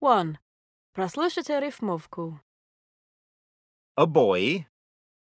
1. Прослушайте рифмовку. A boy,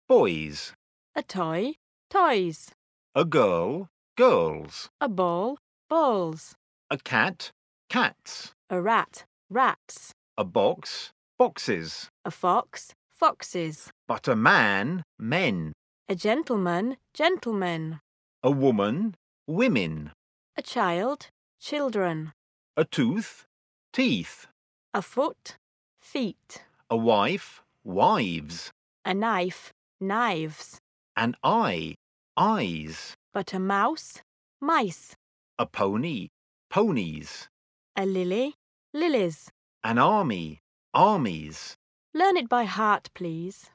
boys. A toy, toys. A girl, girls. A ball, balls. A cat, cats. A rat, rats. A box, boxes. A fox, foxes. But a man, men. A gentleman, gentlemen. A woman, women. A child, children. A tooth, teeth. A foot, feet. A wife, wives. A knife, knives. An eye, eyes. But a mouse, mice. A pony, ponies. A lily, lilies. An army, armies. Learn it by heart, please.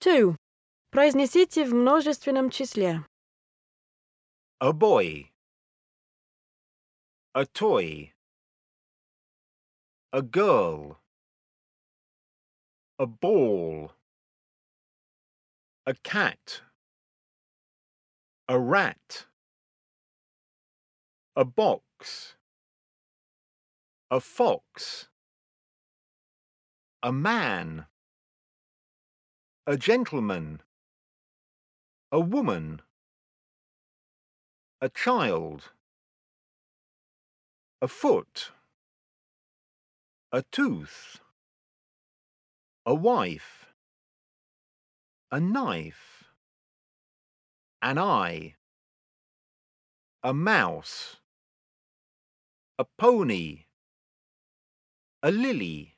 2. Произнесите в множественном числе. A boy. A toy. A girl. A ball. A cat. A rat. A box. A fox. A man. A gentleman. A woman. A child. A foot. A tooth. A wife. A knife. An eye. A mouse. A pony. A lily.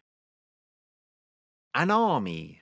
An army.